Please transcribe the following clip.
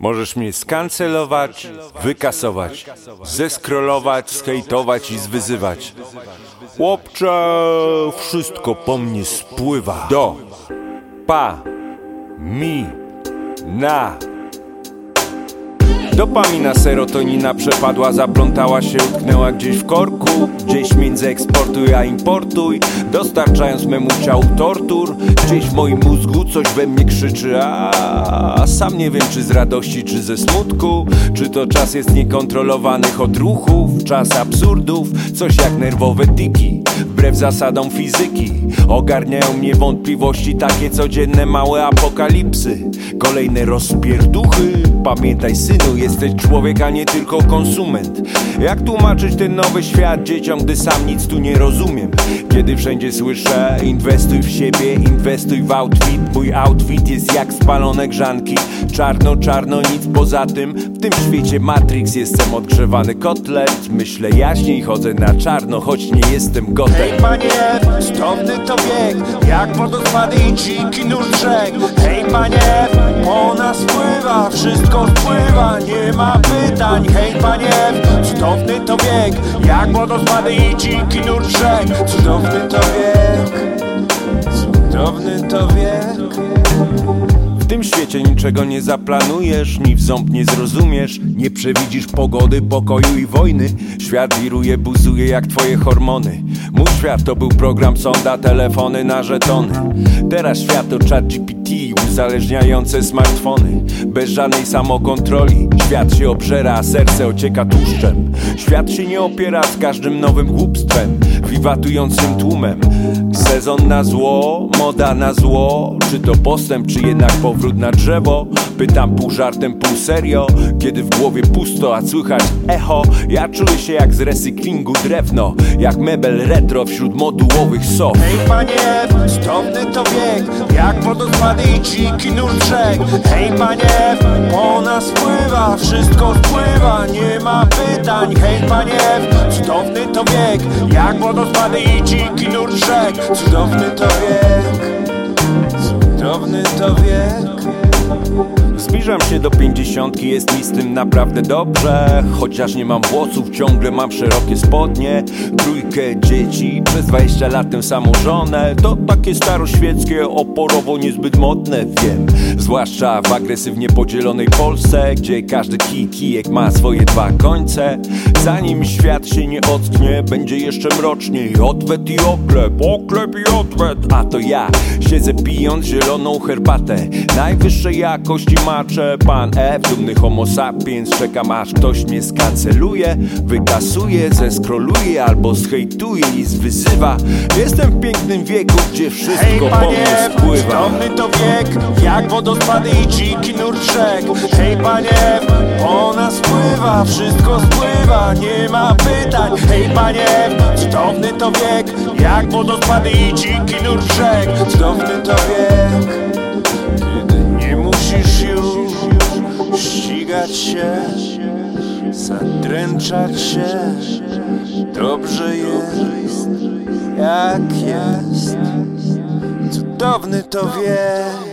Możesz mnie skancelować, wykasować, zeskrolować, skejtować i zwyzywać. Chłopcze, wszystko po mnie spływa. Do, pa, mi, na. Dopamina, serotonina przepadła, zaplątała się, utknęła gdzieś w korku Gdzieś między eksportuj a importuj. Dostarczając memu ciału tortur Gdzieś w moim mózgu coś we mnie krzyczy. A sam nie wiem czy z radości, czy ze smutku. Czy to czas jest niekontrolowanych odruchów Czas absurdów, coś jak nerwowe tiki Wbrew zasadom fizyki Ogarniają mnie wątpliwości Takie codzienne małe apokalipsy. Kolejne rozpierduchy. Pamiętaj synu, jesteś człowiek, a nie tylko konsument. Jak tłumaczyć ten nowy świat dzieciom, gdy sam nic tu nie rozumiem? Kiedy wszędzie słyszę Inwestuj w siebie, inwestuj w outfit. Mój outfit jest jak spalone grzanki. Czarno, czarno, nic poza tym. W tym świecie Matrix jestem odgrzewany kotlet. Myślę jaśniej, chodzę na czarno, choć nie jestem gotem Hej panie, stopny to wiek Jak wodospady i dziki nurt rzek. Hej panie, po nas pływa Wszystko spływa, nie ma pytań. Hej panie, cudowny to wiek Jak wodospady i dziki rzek. Cudowny to wiek świecie niczego nie zaplanujesz, ni w ząb nie zrozumiesz. Nie przewidzisz pogody, pokoju i wojny. Świat wiruje, buzuje jak twoje hormony. Mój świat to był program sonda, telefony na żetony. Teraz świat to chat GPT, uzależniające smartfony. Bez żadnej samokontroli Świat się obżera, a serce ocieka tłuszczem. Świat się nie opiera z każdym nowym głupstwem Wiwatującym tłumem Sezon na zło, moda na zło. Czy to postęp, czy jednak powrót na drzewo? Pytam pół żartem, pół serio. Kiedy w głowie pusto, a słychać echo. Ja czuję się jak z recyklingu drewno Jak mebel retro wśród modułowych sof Hej panie, stopny to wiek Jak wodospady i dziki nurt rzek. Hej panie, po nas pływa Wszystko spływa, nie ma pytań. Hej panie, cudowny to wiek Jak wodospady i Cudowny to wiek Zbliżam się do pięćdziesiątki, jest mi z tym naprawdę dobrze. Chociaż nie mam włosów, ciągle mam szerokie spodnie. Trójkę dzieci, przez 20 lat tę samą żonę. To takie staroświeckie, oporowo niezbyt modne, wiem. Zwłaszcza w agresywnie podzielonej Polsce Gdzie każdy kij, kijek ma swoje dwa końce. Zanim świat się nie ocknie, będzie jeszcze mroczniej. Odwet i oklep, oklep i odwet. A to ja siedzę pijąc zieloną herbatę. Najwyższej jakości maczę Pan F, dumny homo sapiens Czekam aż ktoś mnie skanceluje Wykasuje, zeskroluje albo zhejtuje i zwyzywa. Jestem w pięknym wieku, gdzie Hej wszystko po panie, mnie spływa cudowny to wiek Jak wodospady i dziki nurt rzek Hej panie, po nas pływa Wszystko spływa, nie ma pytań. Hej panie, cudowny to wiek Jak wodospady i dziki nurt rzek Cudowny to wiek ścigać się Zadręczać się. Dobrze jest jak jest. Cudowny to wiek